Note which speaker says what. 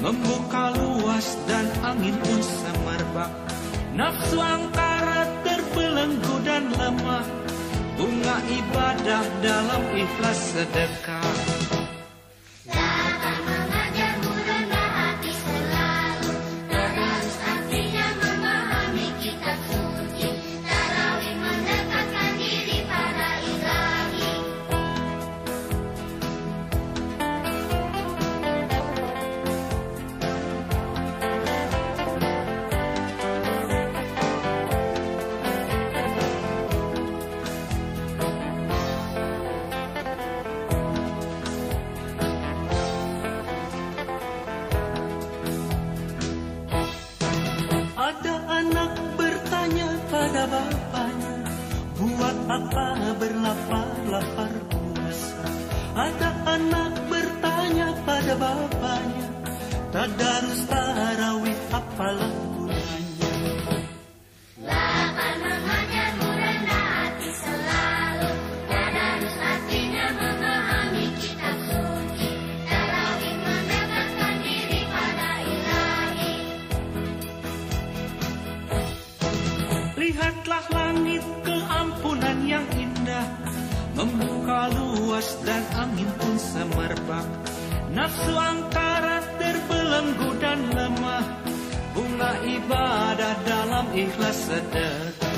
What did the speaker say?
Speaker 1: Membuka luas dan angin pun semerbak. Nafsu angkara terbelenggu dan lemah. Bunga ibadah dalam ikhlas sedekah
Speaker 2: pada
Speaker 1: bapaknya Buat apa berlapar-lapar puasa? Ada anak bertanya pada bapaknya Tadarus tarawih apalah Membuka luas dan angin pun semerbak. Nafsu angkara terbelenggu dan lemah. Bunga ibadah dalam ikhlas sedekah